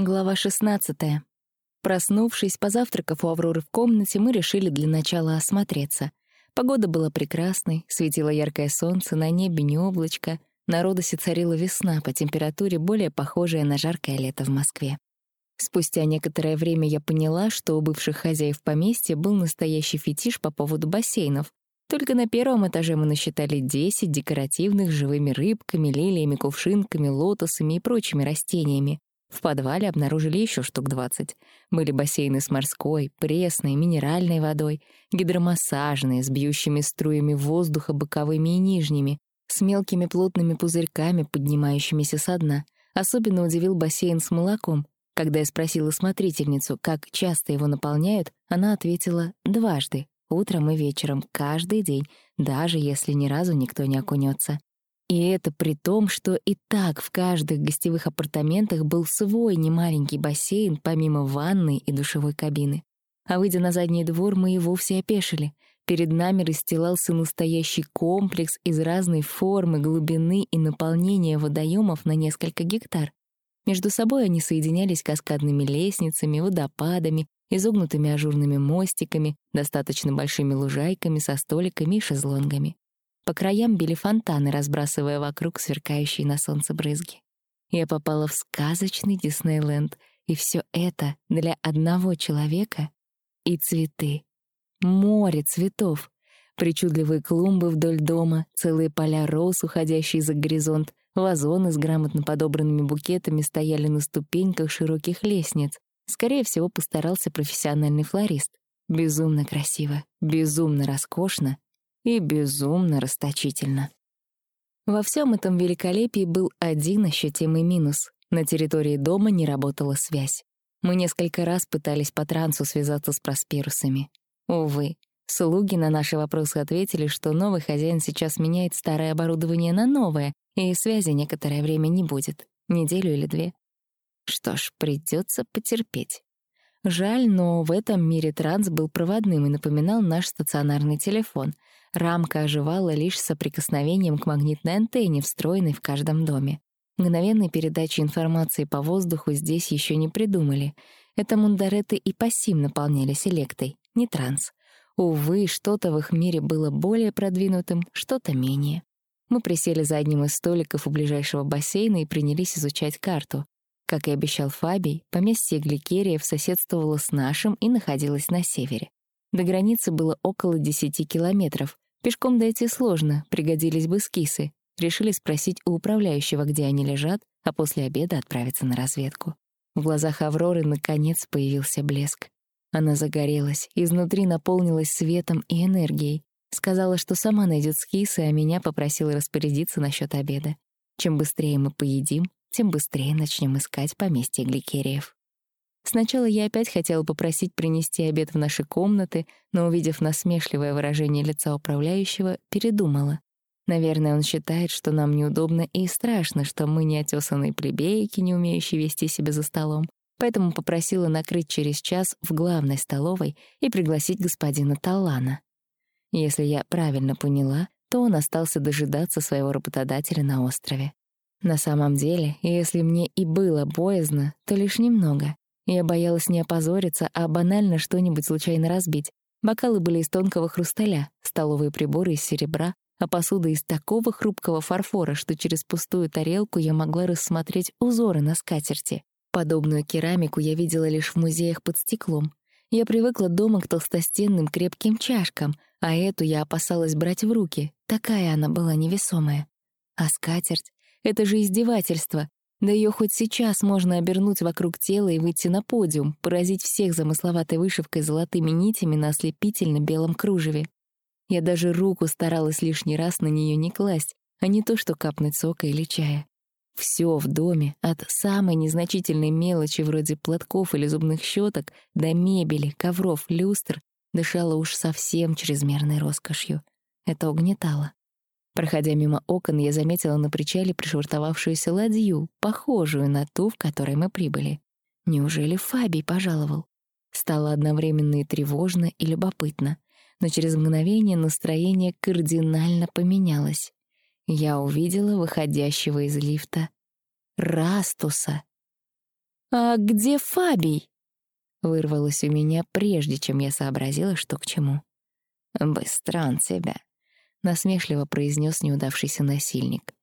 Глава 16. Проснувшись, позавтракав у Авроры в комнате, мы решили для начала осмотреться. Погода была прекрасной, светило яркое солнце, на небе не облачко, на Родосе царила весна по температуре, более похожая на жаркое лето в Москве. Спустя некоторое время я поняла, что у бывших хозяев поместья был настоящий фетиш по поводу бассейнов. Только на первом этаже мы насчитали 10 декоративных живыми рыбками, лилиями, кувшинками, лотосами и прочими растениями. В подвале обнаружили еще штук 20. Были бассейны с морской, пресной, минеральной водой, гидромассажные, с бьющими струями воздуха боковыми и нижними, с мелкими плотными пузырьками, поднимающимися со дна. Особенно удивил бассейн с молоком. Когда я спросила смотрительницу, как часто его наполняют, она ответила «дважды, утром и вечером, каждый день, даже если ни разу никто не окунется. И это при том, что и так в каждых гостевых апартаментах был свой немаленький бассейн, помимо ванной и душевой кабины. А выйдя на задний двор, мы и вовсе опешили. Перед нами расстилался настоящий комплекс из разной формы, глубины и наполнения водоемов на несколько гектар. Между собой они соединялись каскадными лестницами, водопадами, изогнутыми ажурными мостиками, достаточно большими лужайками со столиками и шезлонгами. По краям били фонтаны, разбрасывая вокруг сверкающие на солнце брызги. Я попала в сказочный Диснейленд, и все это для одного человека и цветы. Море цветов. Причудливые клумбы вдоль дома, целые поля роз, уходящие за горизонт, вазоны с грамотно подобранными букетами стояли на ступеньках широких лестниц. Скорее всего, постарался профессиональный флорист. Безумно красиво, безумно роскошно и безумно расточительно. Во всем этом великолепии был один ощутимый минус. На территории дома не работала связь. Мы несколько раз пытались по трансу связаться с просперусами. Увы, слуги на наши вопросы ответили, что новый хозяин сейчас меняет старое оборудование на новое, и связи некоторое время не будет, неделю или две. Что ж, придется потерпеть. Жаль, но в этом мире транс был проводным и напоминал наш стационарный телефон — Рамка оживала лишь соприкосновением к магнитной антенне, встроенной в каждом доме. Мгновенной передачи информации по воздуху здесь еще не придумали. Это мундареты и пассив наполнялись электой, не транс. Увы, что-то в их мире было более продвинутым, что-то менее. Мы присели за одним из столиков у ближайшего бассейна и принялись изучать карту. Как и обещал Фабий, поместье Гликериев соседствовало с нашим и находилось на севере. До границы было около 10 километров. Пешком дойти сложно, пригодились бы скисы. Решили спросить у управляющего, где они лежат, а после обеда отправиться на разведку. В глазах Авроры наконец появился блеск. Она загорелась, изнутри наполнилась светом и энергией. Сказала, что сама найдет скисы, а меня попросила распорядиться насчет обеда. Чем быстрее мы поедим, тем быстрее начнем искать поместье Гликериев. Сначала я опять хотела попросить принести обед в наши комнаты, но, увидев насмешливое выражение лица управляющего, передумала. Наверное, он считает, что нам неудобно и страшно, что мы не отёсанные плебейки, не умеющие вести себя за столом. Поэтому попросила накрыть через час в главной столовой и пригласить господина Таллана. Если я правильно поняла, то он остался дожидаться своего работодателя на острове. На самом деле, если мне и было боязно, то лишь немного. Я боялась не опозориться, а банально что-нибудь случайно разбить. Бокалы были из тонкого хрусталя, столовые приборы из серебра, а посуда из такого хрупкого фарфора, что через пустую тарелку я могла рассмотреть узоры на скатерти. Подобную керамику я видела лишь в музеях под стеклом. Я привыкла дома к толстостенным крепким чашкам, а эту я опасалась брать в руки, такая она была невесомая. А скатерть — это же издевательство. Да ее хоть сейчас можно обернуть вокруг тела и выйти на подиум, поразить всех замысловатой вышивкой золотыми нитями на ослепительно белом кружеве. Я даже руку старалась лишний раз на нее не класть, а не то что капнуть сока или чая. Все в доме, от самой незначительной мелочи вроде платков или зубных щеток до мебели, ковров, люстр, дышало уж совсем чрезмерной роскошью. Это угнетало. Проходя мимо окон, я заметила на причале пришвартовавшуюся ладью, похожую на ту, в которой мы прибыли. Неужели Фабий пожаловал? Стало одновременно и тревожно, и любопытно. Но через мгновение настроение кардинально поменялось. Я увидела выходящего из лифта Растуса. «А где Фабий?» Вырвалось у меня, прежде чем я сообразила, что к чему. «Быстро он тебя», — насмешливо произнес неудавшийся насильник.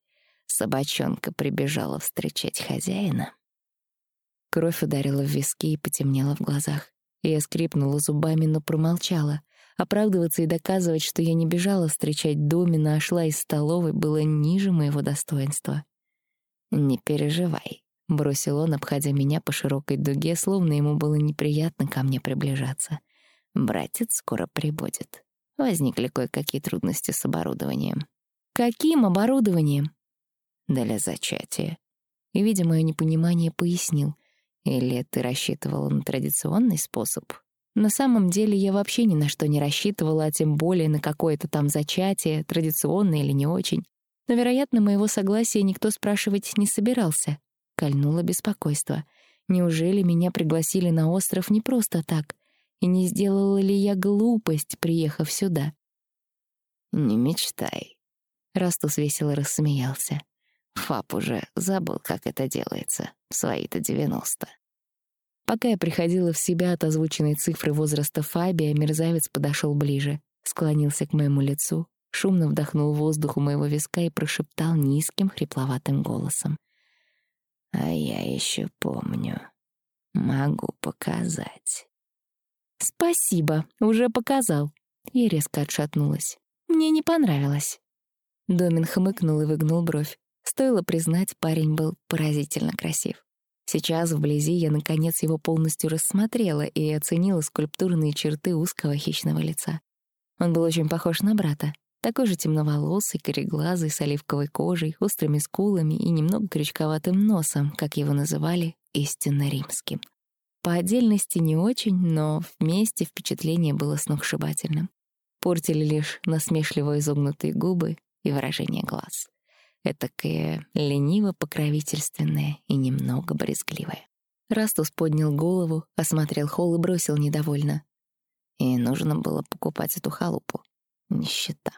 Собачонка прибежала встречать хозяина. Кровь ударила в виски и потемнела в глазах. Я скрипнула зубами, но промолчала. Оправдываться и доказывать, что я не бежала встречать Домина, а шла из столовой, было ниже моего достоинства. «Не переживай», — бросил он, обходя меня по широкой дуге, словно ему было неприятно ко мне приближаться. «Братец скоро прибудет. Возникли кое-какие трудности с оборудованием». «Каким оборудованием?» «Для зачатия». И, видя мое непонимание, пояснил — или ты рассчитывала на традиционный способ? На самом деле я вообще ни на что не рассчитывала, а тем более на какое-то там зачатие, традиционное или не очень. Но, вероятно, моего согласия никто спрашивать не собирался. Кольнуло беспокойство. Неужели меня пригласили на остров не просто так? И не сделала ли я глупость, приехав сюда? «Не мечтай», — Растус весело рассмеялся. Фаб уже забыл, как это делается. Свои-то девяносто. Пока я приходила в себя от озвученной цифры возраста Фабия, мерзавец подошел ближе, склонился к моему лицу, шумно вдохнул воздух у моего виска и прошептал низким, хрипловатым голосом. «А я еще помню. Могу показать». «Спасибо, уже показал». Я резко отшатнулась. «Мне не понравилось». Домин хмыкнул и выгнул бровь. Стоило признать, парень был поразительно красив. Сейчас вблизи я, наконец, его полностью рассмотрела и оценила скульптурные черты узкого хищного лица. Он был очень похож на брата, такой же темноволосый, кореглазый, с оливковой кожей, острыми скулами и немного крючковатым носом, как его называли, истинно римским. По отдельности не очень, но вместе впечатление было сногсшибательным. Портили лишь насмешливо изогнутые губы и выражение глаз этакое лениво-покровительственное и немного брезгливое. Растус поднял голову, осмотрел холл и бросил недовольно. И нужно было покупать эту халупу. Нищета.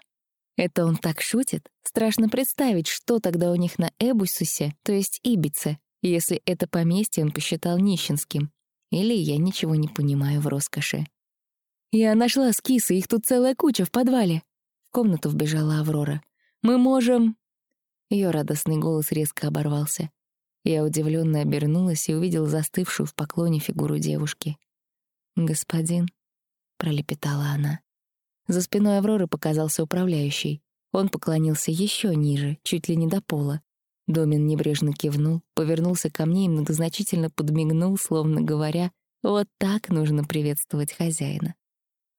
Это он так шутит? Страшно представить, что тогда у них на Эбусусе, то есть Ибице, если это поместье он посчитал нищенским. Или я ничего не понимаю в роскоши. «Я нашла скисы, их тут целая куча в подвале». В комнату вбежала Аврора. «Мы можем...» Ее радостный голос резко оборвался. Я удивленно обернулась и увидела застывшую в поклоне фигуру девушки. «Господин», — пролепетала она. За спиной Авроры показался управляющий. Он поклонился еще ниже, чуть ли не до пола. Домин небрежно кивнул, повернулся ко мне и многозначительно подмигнул, словно говоря, «Вот так нужно приветствовать хозяина».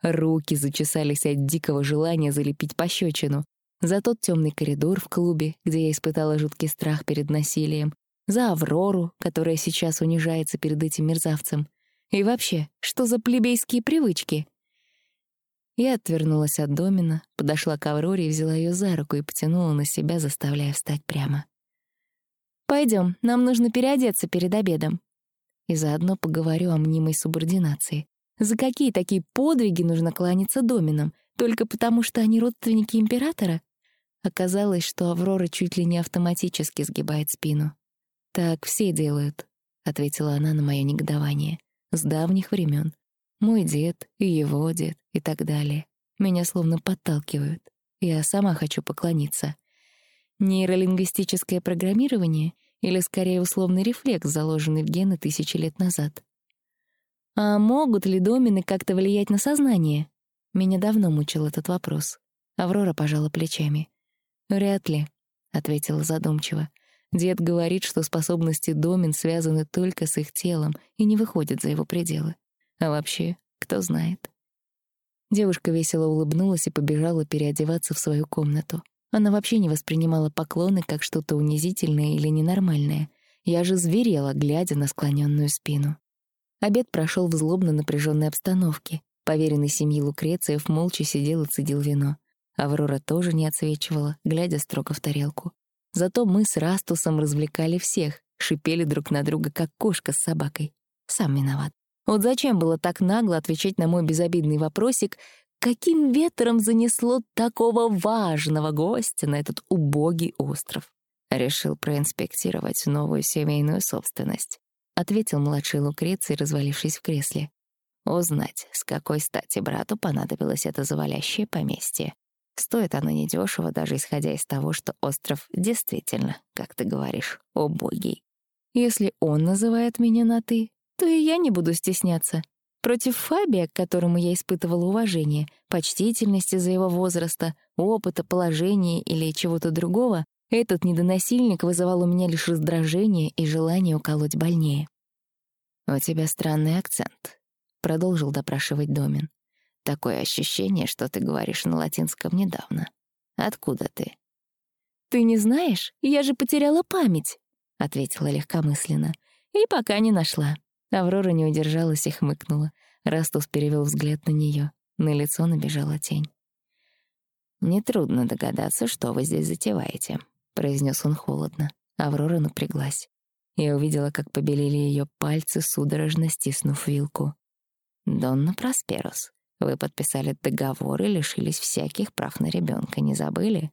Руки зачесались от дикого желания залепить пощечину за тот темный коридор в клубе, где я испытала жуткий страх перед насилием, за Аврору, которая сейчас унижается перед этим мерзавцем. И вообще, что за плебейские привычки? Я отвернулась от Домина, подошла к Авроре и взяла ее за руку и потянула на себя, заставляя встать прямо. Пойдем, нам нужно переодеться перед обедом. И заодно поговорю о мнимой субординации. За какие такие подвиги нужно кланяться Доминам? Только потому, что они родственники императора? Оказалось, что Аврора чуть ли не автоматически сгибает спину. «Так все делают», — ответила она на мое негодование. «С давних времен. Мой дед, и его дед, и так далее. Меня словно подталкивают. Я сама хочу поклониться. Нейролингвистическое программирование или, скорее, условный рефлекс, заложенный в гены тысячи лет назад? А могут ли домены как-то влиять на сознание? Меня давно мучил этот вопрос. Аврора пожала плечами. «Вряд ли», — ответила задумчиво. «Дед говорит, что способности домен связаны только с их телом и не выходят за его пределы. А вообще, кто знает». Девушка весело улыбнулась и побежала переодеваться в свою комнату. Она вообще не воспринимала поклоны как что-то унизительное или ненормальное. Я же зверела, глядя на склоненную спину. Обед прошел в злобно напряженной обстановке. Поверенный семьи Лукрециев молча сидел и цедил вино. Аврора тоже не отсвечивала, глядя строго в тарелку. Зато мы с Растусом развлекали всех, шипели друг на друга, как кошка с собакой. Сам виноват. Вот зачем было так нагло отвечать на мой безобидный вопросик, каким ветром занесло такого важного гостя на этот убогий остров? Решил проинспектировать новую семейную собственность. ответил младший Лукреций, развалившись в кресле. Узнать, с какой стати брату понадобилось это завалящее поместье. Стоит оно недешево, даже исходя из того, что остров действительно, как ты говоришь, убогий. Если он называет меня на «ты», то и я не буду стесняться. Против Фабия, к которому я испытывала уважение, почтительности за его возраста, опыта, положения или чего-то другого, этот недоносильник вызывал у меня лишь раздражение и желание уколоть больнее. «У тебя странный акцент», — продолжил допрашивать Домин. «Такое ощущение, что ты говоришь на латинском недавно. Откуда ты?» «Ты не знаешь? Я же потеряла память», — ответила легкомысленно. «И пока не нашла». Аврора не удержалась и хмыкнула. Растус перевел взгляд на нее. На лицо набежала тень. «Нетрудно догадаться, что вы здесь затеваете», — произнес он холодно. Аврора напряглась. Я увидела, как побелели ее пальцы, судорожно стиснув вилку. «Донна Просперус, вы подписали договор и лишились всяких прав на ребенка, не забыли?»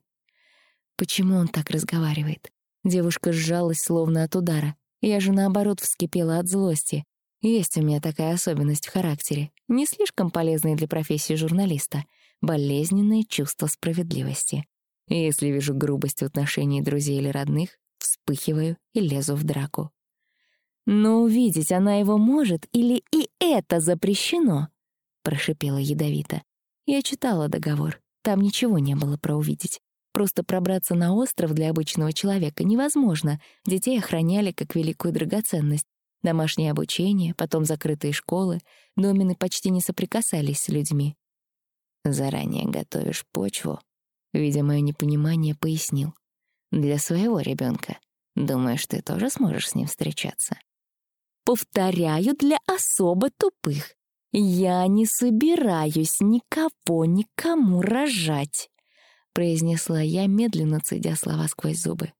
Почему он так разговаривает? Девушка сжалась, словно от удара. Я же, наоборот, вскипела от злости. Есть у меня такая особенность в характере, не слишком полезная для профессии журналиста — болезненное чувство справедливости. если вижу грубость в отношении друзей или родных, вспыхиваю и лезу в драку. «Но увидеть она его может или и это запрещено?» — прошипела ядовито. Я читала договор, там ничего не было про увидеть. Просто пробраться на остров для обычного человека невозможно. Детей охраняли как великую драгоценность. Домашнее обучение, потом закрытые школы. Домины почти не соприкасались с людьми. «Заранее готовишь почву», — видя мое непонимание, пояснил. «Для своего ребенка. Думаешь, ты тоже сможешь с ним встречаться?» «Повторяю, для особо тупых. Я не собираюсь никого никому рожать» произнесла я, медленно цедя слова сквозь зубы.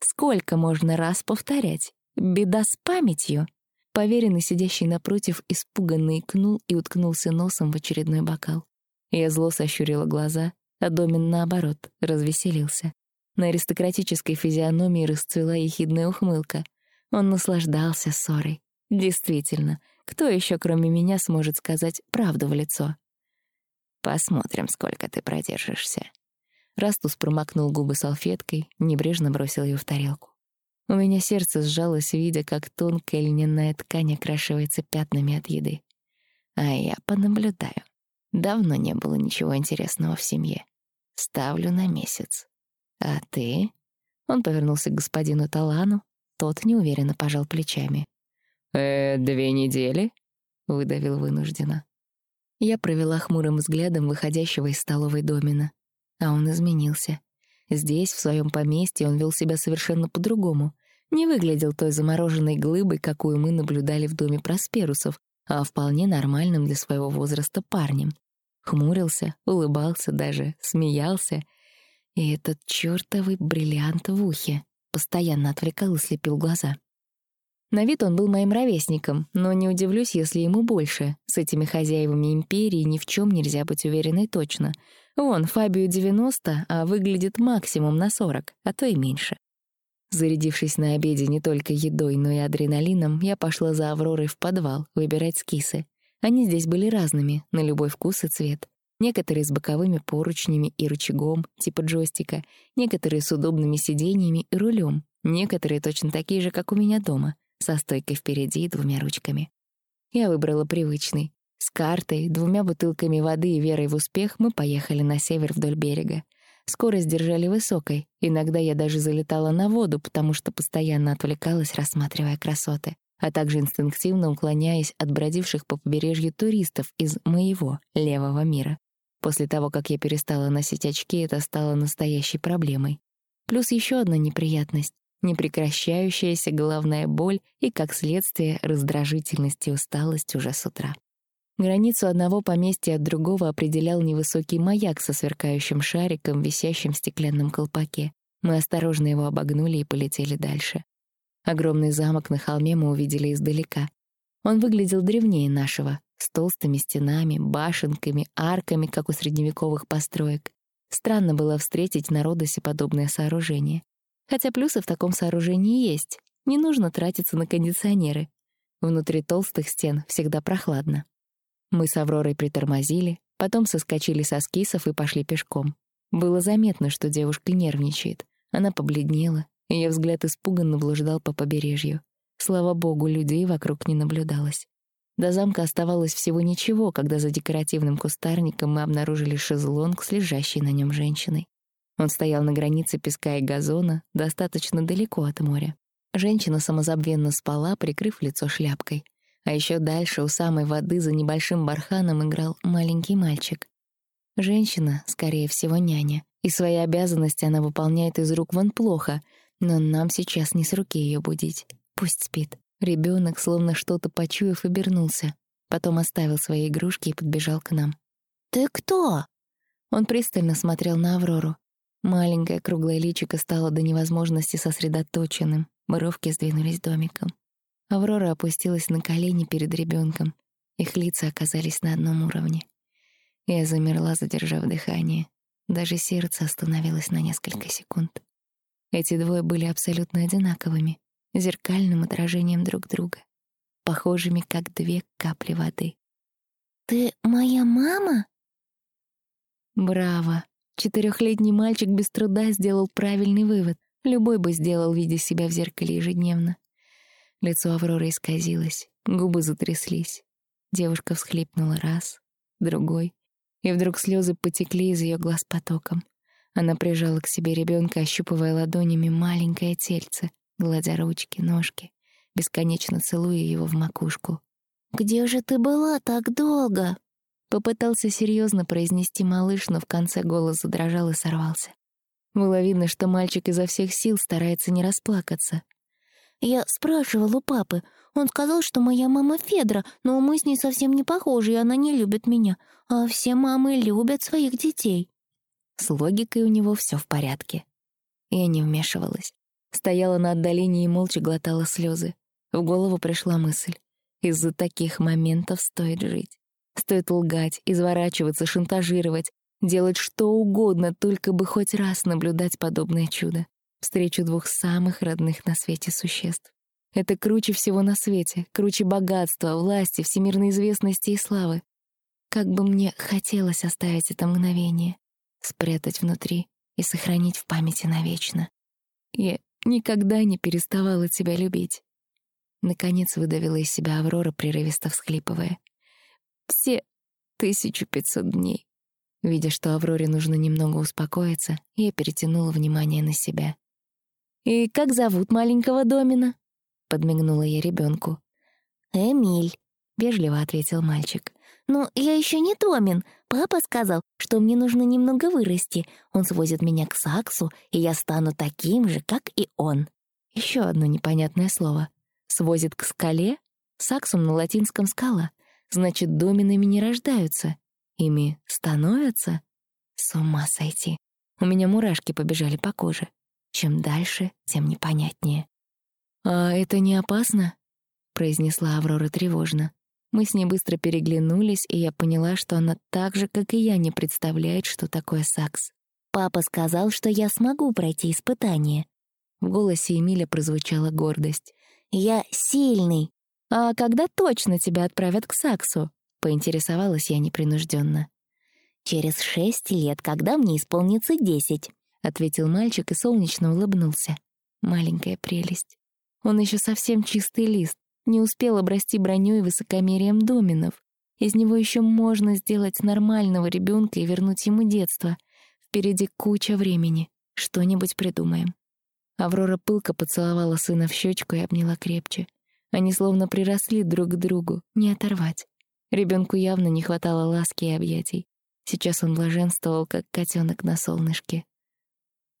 «Сколько можно раз повторять? Беда с памятью!» Поверенный, сидящий напротив, испуганно икнул и уткнулся носом в очередной бокал. Я зло сощурила глаза, а Домин, наоборот, развеселился. На аристократической физиономии расцвела ехидная ухмылка. Он наслаждался ссорой. Действительно, кто еще, кроме меня, сможет сказать правду в лицо? «Посмотрим, сколько ты продержишься», Растус промокнул губы салфеткой, небрежно бросил ее в тарелку. У меня сердце сжалось, видя, как тонкая льняная ткань окрашивается пятнами от еды. А я понаблюдаю. Давно не было ничего интересного в семье. Ставлю на месяц. А ты? Он повернулся к господину Талану. Тот неуверенно пожал плечами. «Э, две недели?» — выдавил вынужденно. Я провела хмурым взглядом выходящего из столовой домина. А он изменился. Здесь, в своем поместье, он вел себя совершенно по-другому. Не выглядел той замороженной глыбой, какую мы наблюдали в доме Просперусов, а вполне нормальным для своего возраста парнем. Хмурился, улыбался даже, смеялся. И этот чёртовый бриллиант в ухе постоянно отвлекал и слепил глаза. На вид он был моим ровесником, но не удивлюсь, если ему больше. С этими хозяевами империи ни в чем нельзя быть уверенной точно — Вон, Фабию 90, а выглядит максимум на 40, а то и меньше. Зарядившись на обеде не только едой, но и адреналином, я пошла за Авророй в подвал выбирать скисы. Они здесь были разными, на любой вкус и цвет. Некоторые с боковыми поручнями и рычагом, типа джойстика, некоторые с удобными сиденьями и рулем, некоторые точно такие же, как у меня дома, со стойкой впереди и двумя ручками. Я выбрала привычный, с картой, двумя бутылками воды и верой в успех мы поехали на север вдоль берега. Скорость держали высокой, иногда я даже залетала на воду, потому что постоянно отвлекалась, рассматривая красоты, а также инстинктивно уклоняясь от бродивших по побережью туристов из моего левого мира. После того, как я перестала носить очки, это стало настоящей проблемой. Плюс еще одна неприятность — непрекращающаяся головная боль и, как следствие, раздражительность и усталость уже с утра. Границу одного поместья от другого определял невысокий маяк со сверкающим шариком, висящим в стеклянном колпаке. Мы осторожно его обогнули и полетели дальше. Огромный замок на холме мы увидели издалека. Он выглядел древнее нашего, с толстыми стенами, башенками, арками, как у средневековых построек. Странно было встретить на Родосе подобное сооружение. Хотя плюсы в таком сооружении есть. Не нужно тратиться на кондиционеры. Внутри толстых стен всегда прохладно. Мы с Авророй притормозили, потом соскочили со скисов и пошли пешком. Было заметно, что девушка нервничает. Она побледнела, ее взгляд испуганно блуждал по побережью. Слава богу, людей вокруг не наблюдалось. До замка оставалось всего ничего, когда за декоративным кустарником мы обнаружили шезлонг с лежащей на нем женщиной. Он стоял на границе песка и газона, достаточно далеко от моря. Женщина самозабвенно спала, прикрыв лицо шляпкой. А еще дальше, у самой воды, за небольшим барханом играл маленький мальчик. Женщина, скорее всего, няня, и свои обязанности она выполняет из рук вон плохо, но нам сейчас не с руки ее будить. Пусть спит. Ребенок, словно что-то почуяв, обернулся. Потом оставил свои игрушки и подбежал к нам. «Ты кто?» Он пристально смотрел на Аврору. Маленькое круглое личико стало до невозможности сосредоточенным. Бровки сдвинулись домиком. Аврора опустилась на колени перед ребенком. Их лица оказались на одном уровне. Я замерла, задержав дыхание. Даже сердце остановилось на несколько секунд. Эти двое были абсолютно одинаковыми зеркальным отражением друг друга, похожими как две капли воды. «Ты моя мама?» Браво! Четырехлетний мальчик без труда сделал правильный вывод. Любой бы сделал, видя себя в зеркале ежедневно. Лицо Авроры исказилось, губы затряслись. Девушка всхлипнула раз, другой, и вдруг слезы потекли из ее глаз потоком. Она прижала к себе ребенка, ощупывая ладонями маленькое тельце, гладя ручки, ножки, бесконечно целуя его в макушку. «Где же ты была так долго?» Попытался серьезно произнести малыш, но в конце голос задрожал и сорвался. Было видно, что мальчик изо всех сил старается не расплакаться. «Я спрашивал у папы. Он сказал, что моя мама Федра, но мы с ней совсем не похожи, и она не любит меня. А все мамы любят своих детей». С логикой у него все в порядке. Я не вмешивалась. Стояла на отдалении и молча глотала слезы. В голову пришла мысль. Из-за таких моментов стоит жить. Стоит лгать, изворачиваться, шантажировать, делать что угодно, только бы хоть раз наблюдать подобное чудо. Встречу двух самых родных на свете существ. Это круче всего на свете, круче богатства, власти, всемирной известности и славы. Как бы мне хотелось оставить это мгновение, спрятать внутри и сохранить в памяти навечно. Я Никогда не переставала тебя любить. Наконец выдавила из себя Аврора, прерывисто всхлипывая. Все 1500 дней. Видя, что Авроре нужно немного успокоиться, я перетянула внимание на себя. «И как зовут маленького Домина?» — подмигнула я ребенку. «Эмиль», — вежливо ответил мальчик. «Ну, я еще не Домин. Папа сказал, что мне нужно немного вырасти. Он свозит меня к Саксу, и я стану таким же, как и он». Еще одно непонятное слово. «Свозит к скале»? Саксум на латинском «скала». Значит, доминами не рождаются. Ими становятся? С ума сойти. У меня мурашки побежали по коже. Чем дальше, тем непонятнее. «А это не опасно?» — произнесла Аврора тревожно. Мы с ней быстро переглянулись, и я поняла, что она так же, как и я, не представляет, что такое сакс. «Папа сказал, что я смогу пройти испытание». В голосе Эмиля прозвучала гордость. «Я сильный». «А когда точно тебя отправят к саксу?» — поинтересовалась я непринужденно. «Через шесть лет, когда мне исполнится десять», — ответил мальчик и солнечно улыбнулся. Маленькая прелесть. Он еще совсем чистый лист, не успел обрасти бронёй и высокомерием доминов. Из него еще можно сделать нормального ребенка и вернуть ему детство. Впереди куча времени. Что-нибудь придумаем. Аврора пылко поцеловала сына в щечку и обняла крепче. Они словно приросли друг к другу, не оторвать. Ребенку явно не хватало ласки и объятий. Сейчас он блаженствовал, как котенок на солнышке.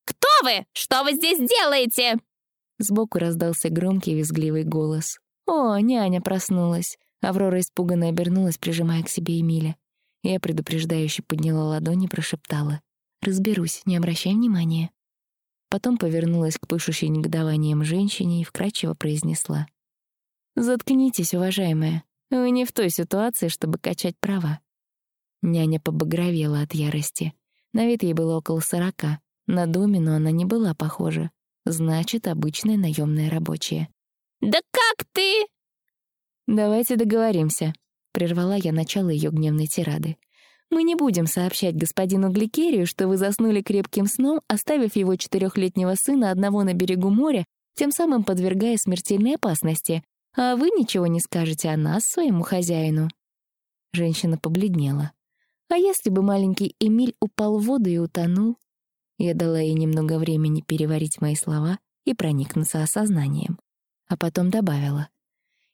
«Кто вы? Что вы здесь делаете?» Сбоку раздался громкий визгливый голос. «О, няня проснулась!» Аврора испуганно обернулась, прижимая к себе Эмиля. Я предупреждающе подняла ладони и прошептала. «Разберусь, не обращай внимания». Потом повернулась к пышущей негодованием женщине и вкрадчиво произнесла. «Заткнитесь, уважаемая. Вы не в той ситуации, чтобы качать права». Няня побагровела от ярости. На вид ей было около сорока. На домину она не была похожа. Значит, обычная наемная рабочая. «Да как ты?» «Давайте договоримся», — прервала я начало ее гневной тирады. «Мы не будем сообщать господину Гликерию, что вы заснули крепким сном, оставив его четырехлетнего сына одного на берегу моря, тем самым подвергая смертельной опасности, а вы ничего не скажете о нас своему хозяину». Женщина побледнела. «А если бы маленький Эмиль упал в воду и утонул?» Я дала ей немного времени переварить мои слова и проникнуться осознанием. А потом добавила.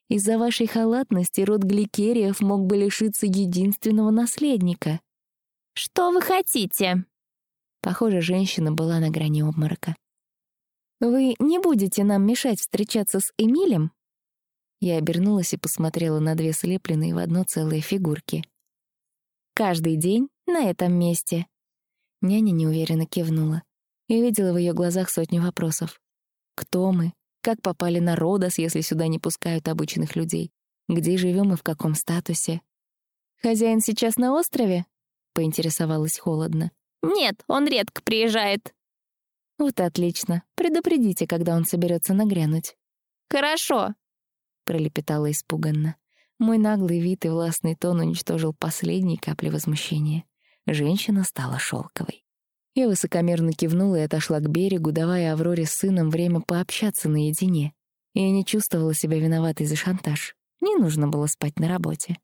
Из-за вашей халатности род Гликериев мог бы лишиться единственного наследника. «Что вы хотите?» Похоже, женщина была на грани обморока. «Вы не будете нам мешать встречаться с Эмилем?» Я обернулась и посмотрела на две слепленные в одно целые фигурки. «Каждый день на этом месте». Няня неуверенно кивнула. Я видела в ее глазах сотню вопросов. «Кто мы? Как попали на Родос, если сюда не пускают обычных людей? Где живем и в каком статусе? «Хозяин сейчас на острове?» — поинтересовалась холодно. «Нет, он редко приезжает». «Вот отлично. Предупредите, когда он соберется нагрянуть». «Хорошо», — пролепетала испуганно. Мой наглый вид и властный тон уничтожил последние капли возмущения. Женщина стала шелковой. Я высокомерно кивнула и отошла к берегу, давая Авроре с сыном время пообщаться наедине. Я не чувствовала себя виноватой за шантаж. Не нужно было спать на работе.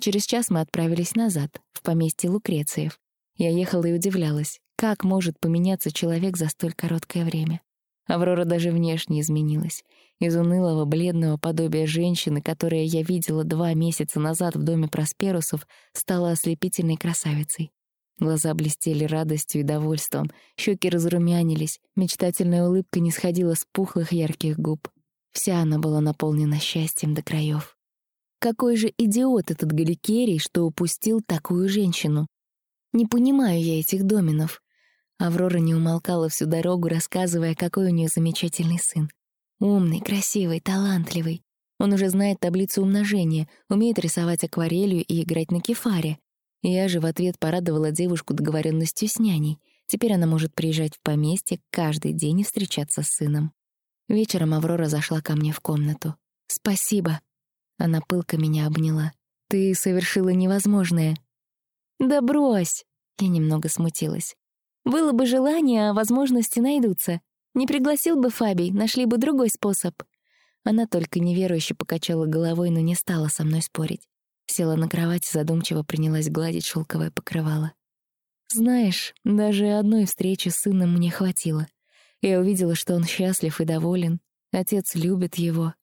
Через час мы отправились назад, в поместье Лукрециев. Я ехала и удивлялась, как может поменяться человек за столь короткое время. Аврора даже внешне изменилась. Из унылого, бледного подобия женщины, которое я видела два месяца назад в доме Просперусов, стала ослепительной красавицей. Глаза блестели радостью и довольством, щеки разрумянились, мечтательная улыбка не сходила с пухлых ярких губ. Вся она была наполнена счастьем до краев. Какой же идиот этот Галикерий, что упустил такую женщину? Не понимаю я этих доминов. Аврора не умолкала всю дорогу, рассказывая, какой у нее замечательный сын. Умный, красивый, талантливый. Он уже знает таблицу умножения, умеет рисовать акварелью и играть на кефаре. Я же в ответ порадовала девушку договоренностью с няней. Теперь она может приезжать в поместье каждый день и встречаться с сыном. Вечером Аврора зашла ко мне в комнату. «Спасибо». Она пылко меня обняла. «Ты совершила невозможное». «Да брось!» Я немного смутилась. «Было бы желание, а возможности найдутся. Не пригласил бы Фабий, нашли бы другой способ». Она только неверующе покачала головой, но не стала со мной спорить. Села на кровать и задумчиво принялась гладить шелковое покрывало. Знаешь, даже одной встречи с сыном мне хватило. Я увидела, что он счастлив и доволен. Отец любит его.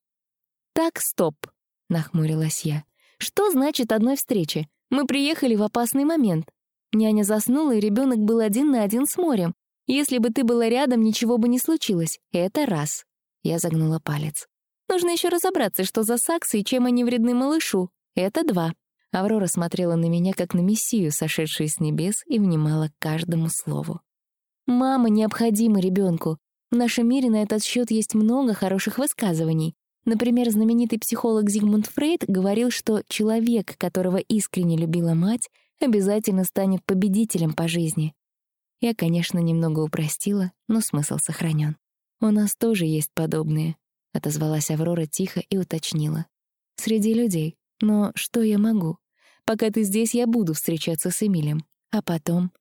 «Так, стоп!» — нахмурилась я. «Что значит одной встречи? Мы приехали в опасный момент. Няня заснула, и ребенок был один на один с морем. Если бы ты была рядом, ничего бы не случилось. Это раз». Я загнула палец. «Нужно еще разобраться, что за саксы и чем они вредны малышу. Это два. Аврора смотрела на меня, как на мессию, сошедшую с небес, и внимала каждому слову. «Мама необходима ребенку. В нашем мире на этот счет есть много хороших высказываний. Например, знаменитый психолог Зигмунд Фрейд говорил, что человек, которого искренне любила мать, обязательно станет победителем по жизни. Я, конечно, немного упростила, но смысл сохранен. «У нас тоже есть подобные», — отозвалась Аврора тихо и уточнила. «Среди людей. Но что я могу? Пока ты здесь, я буду встречаться с Эмилем. А потом?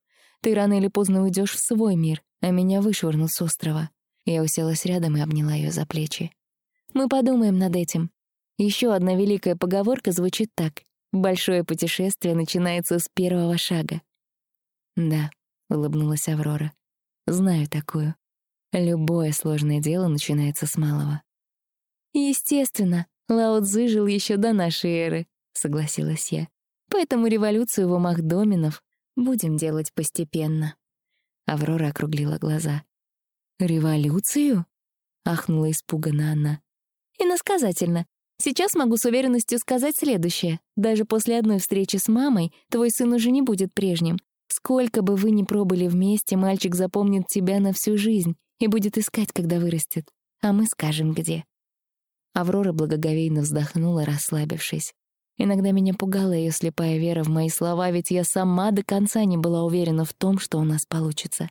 Ты рано или поздно уйдешь в свой мир, а меня вышвырнут с острова. Я уселась рядом и обняла ее за плечи. Мы подумаем над этим. Еще одна великая поговорка звучит так. Большое путешествие начинается с первого шага. Да, улыбнулась Аврора. Знаю такую. Любое сложное дело начинается с малого. Естественно, Лао Цзы жил еще до нашей эры, согласилась я. Поэтому революцию в умах доминов будем делать постепенно. Аврора округлила глаза. «Революцию?» — ахнула испуганно она. «Иносказательно. Сейчас могу с уверенностью сказать следующее. Даже после одной встречи с мамой твой сын уже не будет прежним. Сколько бы вы ни пробыли вместе, мальчик запомнит тебя на всю жизнь и будет искать, когда вырастет. А мы скажем, где. Аврора благоговейно вздохнула, расслабившись. Иногда меня пугала ее слепая вера в мои слова, ведь я сама до конца не была уверена в том, что у нас получится.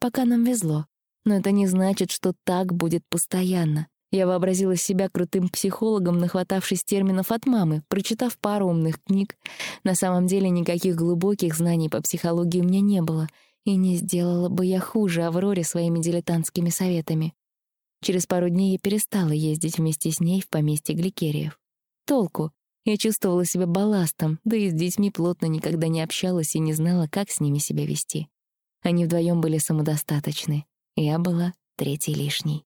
Пока нам везло. Но это не значит, что так будет постоянно. Я вообразила себя крутым психологом, нахватавшись терминов от мамы, прочитав пару умных книг. На самом деле никаких глубоких знаний по психологии у меня не было, и не сделала бы я хуже Авроре своими дилетантскими советами. Через пару дней я перестала ездить вместе с ней в поместье Гликериев. Толку? Я чувствовала себя балластом, да и с детьми плотно никогда не общалась и не знала, как с ними себя вести. Они вдвоем были самодостаточны. Я была третьей лишней.